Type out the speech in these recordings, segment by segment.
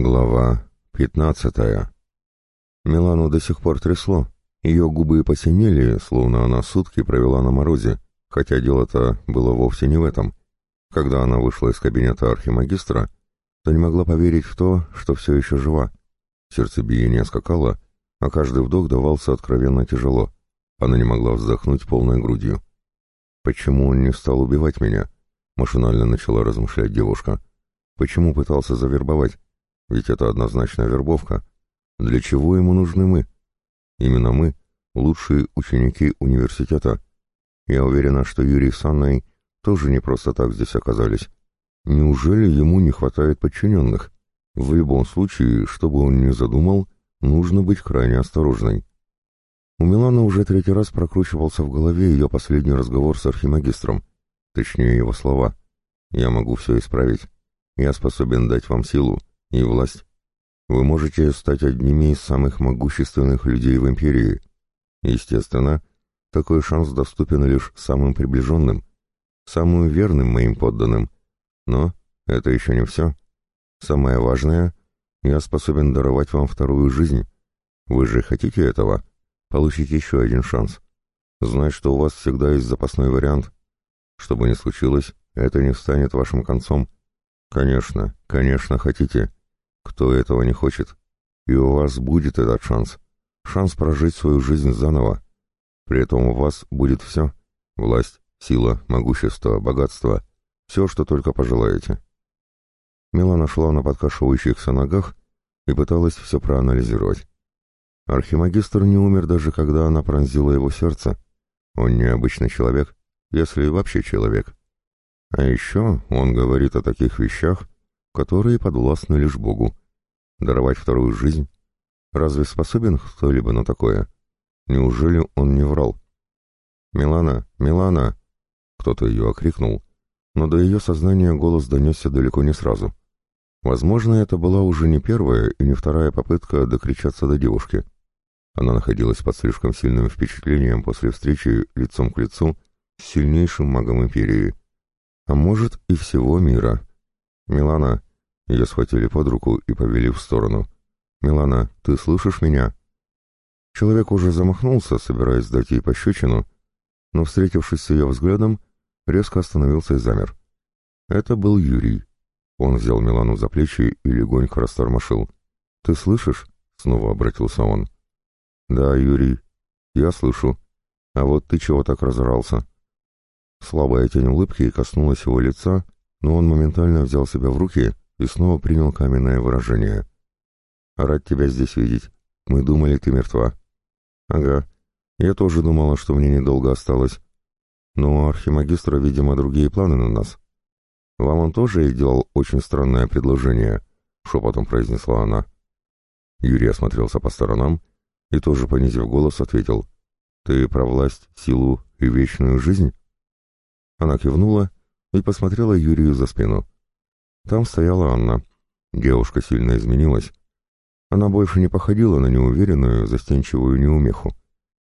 Глава пятнадцатая. Милану до сих пор трясло. Ее губы посинели, словно она сутки провела на морозе, хотя дело-то было вовсе не в этом. Когда она вышла из кабинета архимагистра, то не могла поверить в то, что все еще жива. Сердцебиение скакало, а каждый вдох давался откровенно тяжело. Она не могла вздохнуть полной грудью. «Почему он не стал убивать меня?» — машинально начала размышлять девушка. «Почему пытался завербовать?» Ведь это однозначно вербовка. Для чего ему нужны мы? Именно мы, лучшие ученики университета. Я уверена, что Юрий с Анной тоже не просто так здесь оказались. Неужели ему не хватает подчиненных? В любом случае, что бы он ни задумал, нужно быть крайне осторожной. У Милана уже третий раз прокручивался в голове ее последний разговор с архимагистром, точнее его слова. «Я могу все исправить. Я способен дать вам силу и власть. Вы можете стать одними из самых могущественных людей в империи. Естественно, такой шанс доступен лишь самым приближенным, самым верным моим подданным. Но это еще не все. Самое важное, я способен даровать вам вторую жизнь. Вы же хотите этого? Получить еще один шанс. Знать, что у вас всегда есть запасной вариант. Что бы ни случилось, это не станет вашим концом. Конечно, конечно, хотите. Кто этого не хочет? И у вас будет этот шанс. Шанс прожить свою жизнь заново. При этом у вас будет все. Власть, сила, могущество, богатство. Все, что только пожелаете. Милана шла на подкашивающихся ногах и пыталась все проанализировать. Архимагистр не умер даже когда она пронзила его сердце. Он необычный человек, если вообще человек. А еще он говорит о таких вещах, которые подвластны лишь Богу. Даровать вторую жизнь? Разве способен кто-либо на такое? Неужели он не врал? «Милана! Милана!» Кто-то ее окрикнул, но до ее сознания голос донесся далеко не сразу. Возможно, это была уже не первая и не вторая попытка докричаться до девушки. Она находилась под слишком сильным впечатлением после встречи лицом к лицу с сильнейшим магом Империи. А может, и всего мира. «Милана!» Ее схватили под руку и повели в сторону. «Милана, ты слышишь меня?» Человек уже замахнулся, собираясь дать ей пощечину, но, встретившись с ее взглядом, резко остановился и замер. Это был Юрий. Он взял Милану за плечи и легонько растормошил. «Ты слышишь?» — снова обратился он. «Да, Юрий, я слышу. А вот ты чего так разорался?» Слабая тень улыбки коснулась его лица, но он моментально взял себя в руки и снова принял каменное выражение. «Рад тебя здесь видеть. Мы думали, ты мертва». «Ага. Я тоже думала, что мне недолго осталось. Но у архимагистра, видимо, другие планы на нас. Вам он тоже делал очень странное предложение», — шепотом произнесла она. Юрий осмотрелся по сторонам и тоже, понизив голос, ответил. «Ты про власть, силу и вечную жизнь?» Она кивнула и посмотрела Юрию за спину. Там стояла Анна. Девушка сильно изменилась. Она больше не походила на неуверенную, застенчивую неумеху.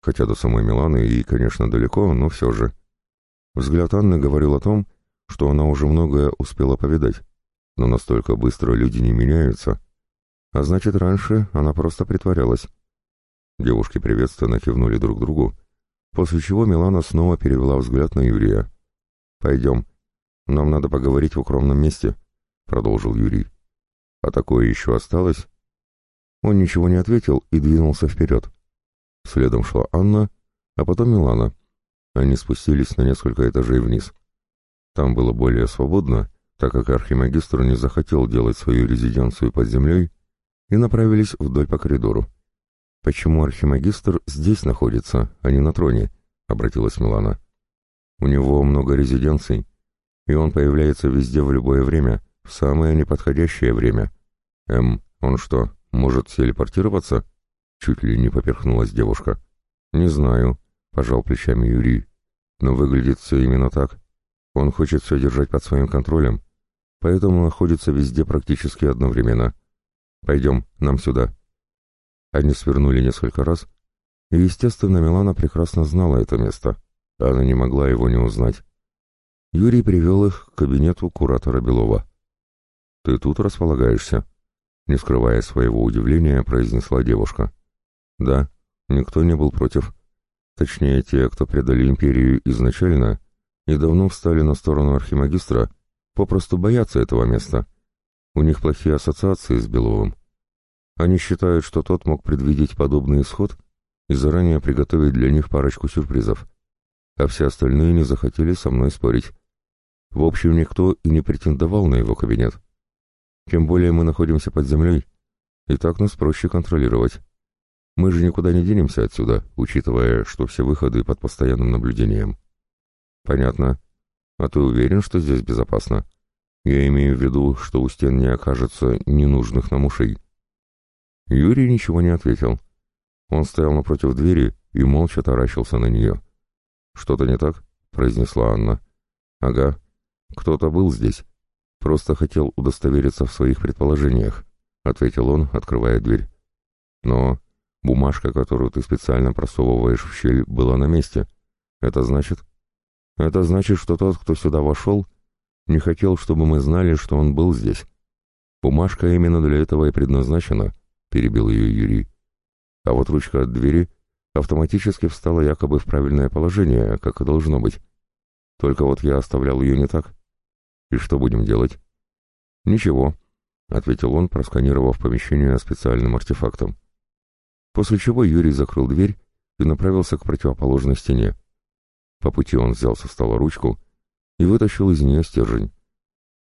Хотя до самой Миланы ей, конечно, далеко, но все же. Взгляд Анны говорил о том, что она уже многое успела повидать. Но настолько быстро люди не меняются. А значит, раньше она просто притворялась. Девушки приветственно кивнули друг другу, после чего Милана снова перевела взгляд на Юрия. «Пойдем. Нам надо поговорить в укромном месте», — продолжил Юрий. «А такое еще осталось?» Он ничего не ответил и двинулся вперед. Следом шла Анна, а потом Милана. Они спустились на несколько этажей вниз. Там было более свободно, так как архимагистр не захотел делать свою резиденцию под землей, и направились вдоль по коридору. «Почему архимагистр здесь находится, а не на троне?» — обратилась Милана. «У него много резиденций, и он появляется везде в любое время, самое неподходящее время. Эм, он что, может телепортироваться? Чуть ли не поперхнулась девушка. Не знаю, пожал плечами Юрий. Но выглядит все именно так. Он хочет все держать под своим контролем, поэтому находится везде практически одновременно. Пойдем, нам сюда. Они свернули несколько раз, и, естественно, Милана прекрасно знала это место. Она не могла его не узнать. Юрий привел их к кабинету куратора Белова. «Ты тут располагаешься?» Не скрывая своего удивления, произнесла девушка. Да, никто не был против. Точнее, те, кто предали империю изначально и давно встали на сторону архимагистра, попросту боятся этого места. У них плохие ассоциации с Беловым. Они считают, что тот мог предвидеть подобный исход и заранее приготовить для них парочку сюрпризов. А все остальные не захотели со мной спорить. В общем, никто и не претендовал на его кабинет. Тем более мы находимся под землей, и так нас проще контролировать. Мы же никуда не денемся отсюда, учитывая, что все выходы под постоянным наблюдением. Понятно. А ты уверен, что здесь безопасно? Я имею в виду, что у стен не окажется ненужных нам ушей. Юрий ничего не ответил. Он стоял напротив двери и молча таращился на нее. «Что-то не так?» — произнесла Анна. «Ага. Кто-то был здесь. Просто хотел удостовериться в своих предположениях», — ответил он, открывая дверь. «Но бумажка, которую ты специально просовываешь в щель, была на месте. Это значит...» «Это значит, что тот, кто сюда вошел, не хотел, чтобы мы знали, что он был здесь. Бумажка именно для этого и предназначена», — перебил ее Юрий. А вот ручка от двери автоматически встала якобы в правильное положение, как и должно быть. Только вот я оставлял ее не так. И что будем делать? Ничего, — ответил он, просканировав помещение специальным артефактом. После чего Юрий закрыл дверь и направился к противоположной стене. По пути он взял со стола ручку и вытащил из нее стержень.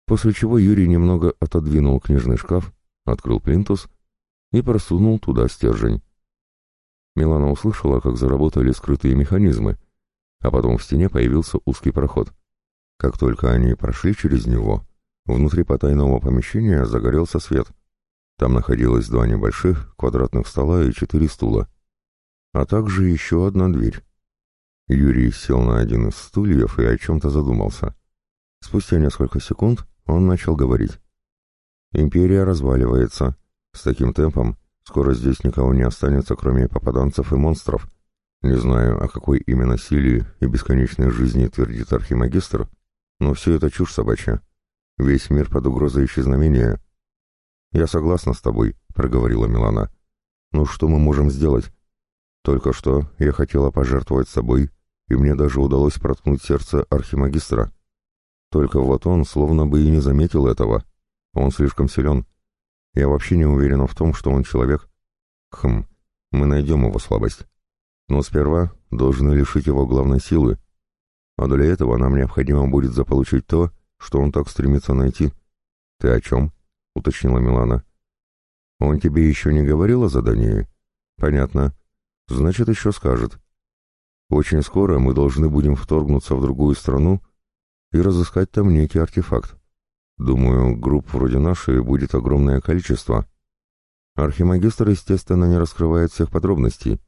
После чего Юрий немного отодвинул книжный шкаф, открыл плинтус и просунул туда стержень. Милана услышала, как заработали скрытые механизмы, а потом в стене появился узкий проход. Как только они прошли через него, внутри потайного помещения загорелся свет. Там находилось два небольших квадратных стола и четыре стула, а также еще одна дверь. Юрий сел на один из стульев и о чем-то задумался. Спустя несколько секунд он начал говорить. «Империя разваливается. С таким темпом Скоро здесь никого не останется, кроме попаданцев и монстров. Не знаю, о какой именно силе и бесконечной жизни твердит архимагистр, но все это чушь собачья. Весь мир под угрозой исчезновения. «Я согласна с тобой», — проговорила Милана. «Ну что мы можем сделать? Только что я хотела пожертвовать собой, и мне даже удалось проткнуть сердце архимагистра. Только вот он словно бы и не заметил этого. Он слишком силен. Я вообще не уверена в том, что он человек. Хм, мы найдем его слабость. Но сперва должны лишить его главной силы. А для этого нам необходимо будет заполучить то, что он так стремится найти. Ты о чем? — уточнила Милана. Он тебе еще не говорил о задании? Понятно. Значит, еще скажет. Очень скоро мы должны будем вторгнуться в другую страну и разыскать там некий артефакт. Думаю, групп вроде нашей будет огромное количество. Архимагистр, естественно, не раскрывает всех подробностей.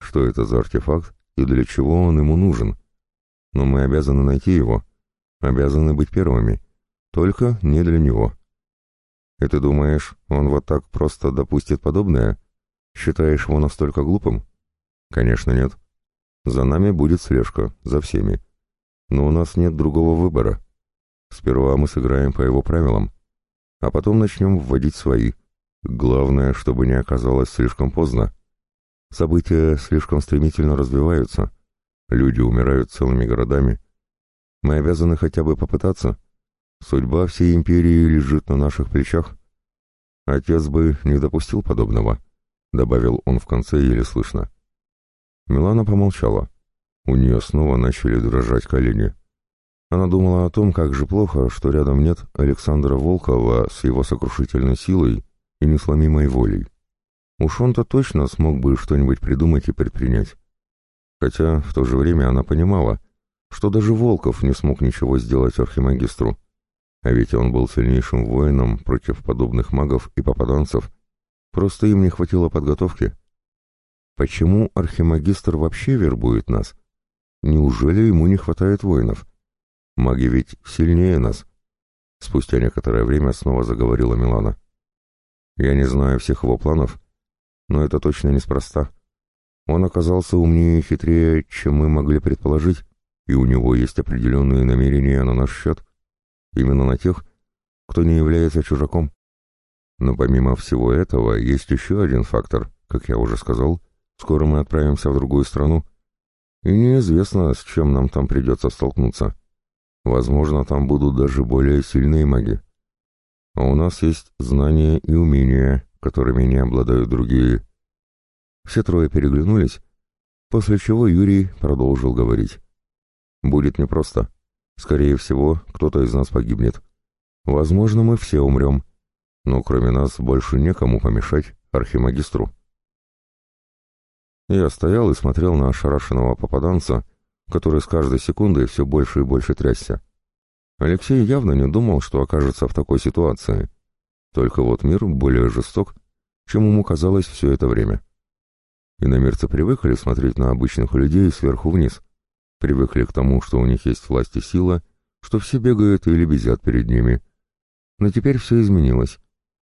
Что это за артефакт и для чего он ему нужен. Но мы обязаны найти его. Обязаны быть первыми. Только не для него. И ты думаешь, он вот так просто допустит подобное? Считаешь его настолько глупым? Конечно, нет. За нами будет слежка, за всеми. Но у нас нет другого выбора. Сперва мы сыграем по его правилам, а потом начнем вводить свои. Главное, чтобы не оказалось слишком поздно. События слишком стремительно развиваются. Люди умирают целыми городами. Мы обязаны хотя бы попытаться. Судьба всей империи лежит на наших плечах. Отец бы не допустил подобного, — добавил он в конце еле слышно. Милана помолчала. У нее снова начали дрожать колени. Она думала о том, как же плохо, что рядом нет Александра Волкова с его сокрушительной силой и несломимой волей. Уж он-то точно смог бы что-нибудь придумать и предпринять. Хотя в то же время она понимала, что даже Волков не смог ничего сделать архимагистру. А ведь он был сильнейшим воином против подобных магов и попаданцев. Просто им не хватило подготовки. Почему архимагистр вообще вербует нас? Неужели ему не хватает воинов? Маги ведь сильнее нас. Спустя некоторое время снова заговорила Милана. Я не знаю всех его планов, но это точно неспроста. Он оказался умнее и хитрее, чем мы могли предположить, и у него есть определенные намерения на наш счет, именно на тех, кто не является чужаком. Но помимо всего этого, есть еще один фактор. Как я уже сказал, скоро мы отправимся в другую страну, и неизвестно, с чем нам там придется столкнуться. Возможно, там будут даже более сильные маги. А у нас есть знания и умения, которыми не обладают другие. Все трое переглянулись, после чего Юрий продолжил говорить. «Будет непросто. Скорее всего, кто-то из нас погибнет. Возможно, мы все умрем, но кроме нас больше некому помешать архимагистру». Я стоял и смотрел на ошарашенного попаданца, который с каждой секундой все больше и больше трясся. Алексей явно не думал, что окажется в такой ситуации. Только вот мир более жесток, чем ему казалось все это время. Иномерцы привыкли смотреть на обычных людей сверху вниз, привыкли к тому, что у них есть власть и сила, что все бегают или безят перед ними. Но теперь все изменилось.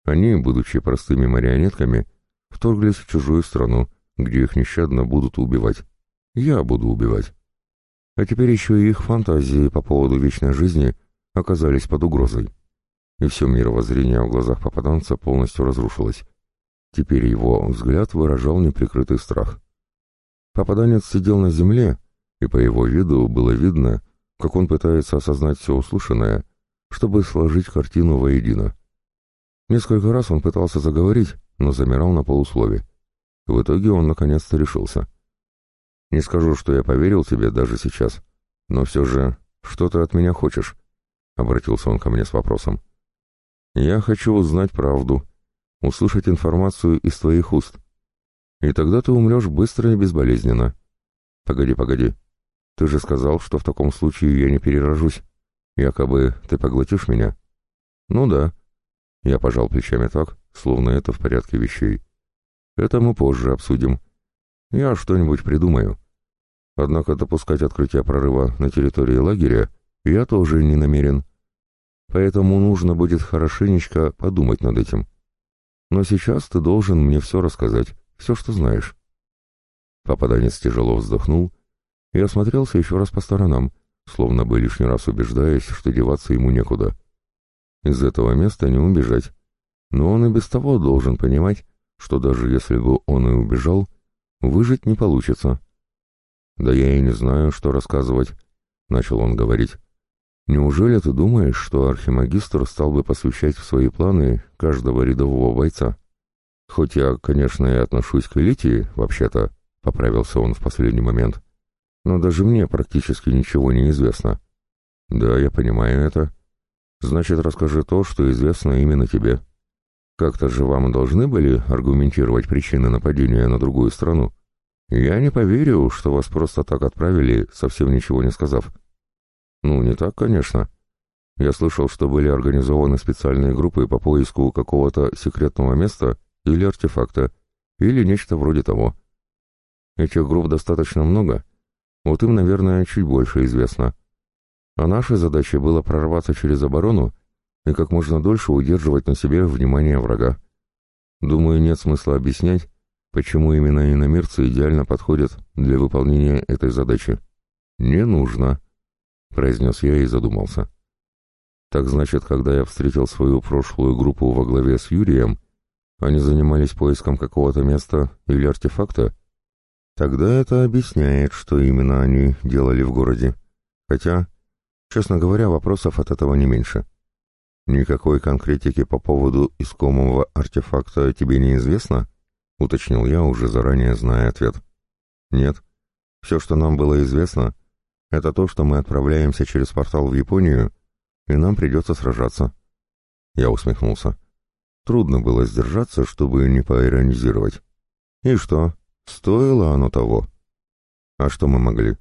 Они, будучи простыми марионетками, вторглись в чужую страну, где их нещадно будут убивать. Я буду убивать. А теперь еще и их фантазии по поводу вечной жизни оказались под угрозой. И все мировоззрение в глазах попаданца полностью разрушилось. Теперь его взгляд выражал неприкрытый страх. Попаданец сидел на земле, и по его виду было видно, как он пытается осознать все услышанное, чтобы сложить картину воедино. Несколько раз он пытался заговорить, но замирал на полуслове. В итоге он наконец-то решился. «Не скажу, что я поверил тебе даже сейчас, но все же, что ты от меня хочешь?» — обратился он ко мне с вопросом. «Я хочу узнать правду, услышать информацию из твоих уст. И тогда ты умрешь быстро и безболезненно. Погоди, погоди. Ты же сказал, что в таком случае я не перерожусь. Якобы ты поглотишь меня?» «Ну да». Я пожал плечами так, словно это в порядке вещей. Это мы позже обсудим. Я что-нибудь придумаю. Однако допускать открытие прорыва на территории лагеря я тоже не намерен. Поэтому нужно будет хорошенечко подумать над этим. Но сейчас ты должен мне все рассказать, все, что знаешь. Попаданец тяжело вздохнул и осмотрелся еще раз по сторонам, словно бы лишний раз убеждаясь, что деваться ему некуда. Из этого места не убежать, но он и без того должен понимать, что даже если бы он и убежал, выжить не получится. «Да я и не знаю, что рассказывать», — начал он говорить. «Неужели ты думаешь, что архимагистр стал бы посвящать в свои планы каждого рядового бойца? Хоть я, конечно, и отношусь к элите, вообще-то», — поправился он в последний момент, «но даже мне практически ничего не известно». «Да, я понимаю это. Значит, расскажи то, что известно именно тебе». Как-то же вам должны были аргументировать причины нападения на другую страну. Я не поверю, что вас просто так отправили, совсем ничего не сказав. Ну, не так, конечно. Я слышал, что были организованы специальные группы по поиску какого-то секретного места или артефакта, или нечто вроде того. Этих групп достаточно много, вот им, наверное, чуть больше известно. А нашей задачей было прорваться через оборону и как можно дольше удерживать на себе внимание врага. Думаю, нет смысла объяснять, почему именно иномирцы идеально подходят для выполнения этой задачи. «Не нужно», — произнес я и задумался. Так значит, когда я встретил свою прошлую группу во главе с Юрием, они занимались поиском какого-то места или артефакта? Тогда это объясняет, что именно они делали в городе. Хотя, честно говоря, вопросов от этого не меньше. «Никакой конкретики по поводу искомого артефакта тебе не известно?» — уточнил я, уже заранее зная ответ. «Нет. Все, что нам было известно, это то, что мы отправляемся через портал в Японию, и нам придется сражаться». Я усмехнулся. Трудно было сдержаться, чтобы не поиронизировать. «И что? Стоило оно того?» «А что мы могли?»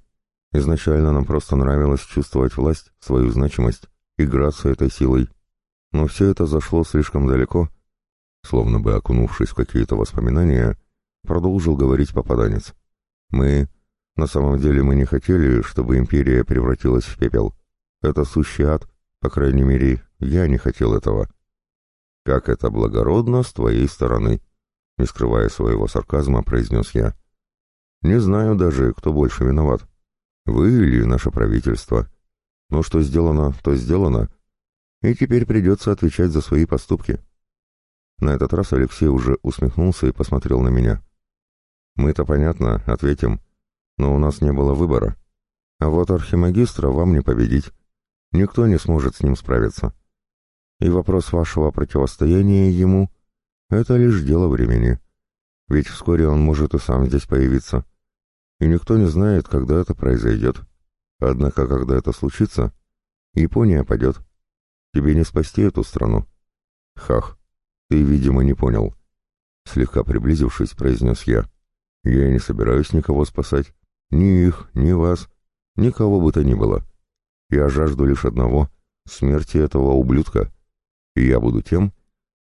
Изначально нам просто нравилось чувствовать власть, свою значимость, играться этой силой. Но все это зашло слишком далеко, словно бы окунувшись в какие-то воспоминания, продолжил говорить попаданец. Мы... На самом деле мы не хотели, чтобы империя превратилась в пепел. Это сущий ад, по крайней мере, я не хотел этого. Как это благородно с твоей стороны, не скрывая своего сарказма, произнес я. Не знаю даже, кто больше виноват. Вы или наше правительство. Но что сделано, то сделано, и теперь придется отвечать за свои поступки. На этот раз Алексей уже усмехнулся и посмотрел на меня. «Мы-то понятно, ответим, но у нас не было выбора. А вот архимагистра вам не победить. Никто не сможет с ним справиться. И вопрос вашего противостояния ему — это лишь дело времени. Ведь вскоре он может и сам здесь появиться. И никто не знает, когда это произойдет. Однако, когда это случится, Япония падет. Тебе не спасти эту страну. Хах, ты, видимо, не понял. Слегка приблизившись, произнес я. Я не собираюсь никого спасать. Ни их, ни вас, никого бы то ни было. Я жажду лишь одного — смерти этого ублюдка. И я буду тем,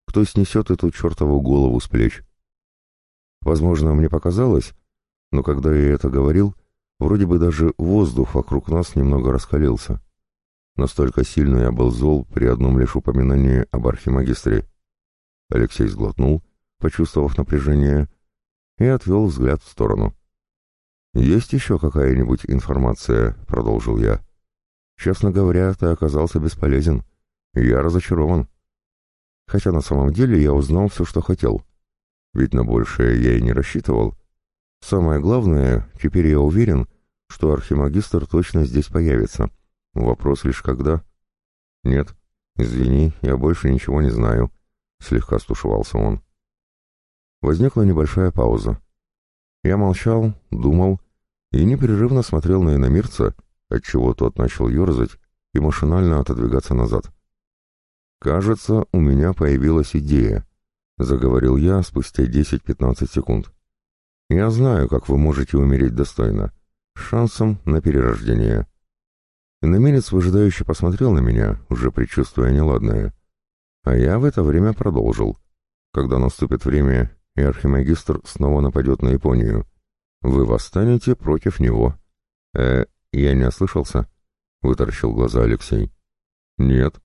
кто снесет эту чертову голову с плеч. Возможно, мне показалось, но когда я это говорил, вроде бы даже воздух вокруг нас немного раскалился. Настолько сильно я был зол при одном лишь упоминании об архимагистре. Алексей сглотнул, почувствовав напряжение, и отвел взгляд в сторону. «Есть еще какая-нибудь информация?» — продолжил я. «Честно говоря, ты оказался бесполезен. Я разочарован. Хотя на самом деле я узнал все, что хотел. Ведь на большее я и не рассчитывал. Самое главное, теперь я уверен, что архимагистр точно здесь появится. Вопрос лишь когда. Нет, извини, я больше ничего не знаю. Слегка стушевался он. Возникла небольшая пауза. Я молчал, думал и непрерывно смотрел на иномирца, отчего тот начал ерзать и машинально отодвигаться назад. «Кажется, у меня появилась идея», — заговорил я спустя 10-15 секунд. «Я знаю, как вы можете умереть достойно, шансом на перерождение». Иномерец выжидающе посмотрел на меня, уже предчувствуя неладное. А я в это время продолжил. Когда наступит время, и архимагистр снова нападет на Японию, вы восстанете против него. Э, я не ослышался? Вытаращил глаза Алексей. Нет,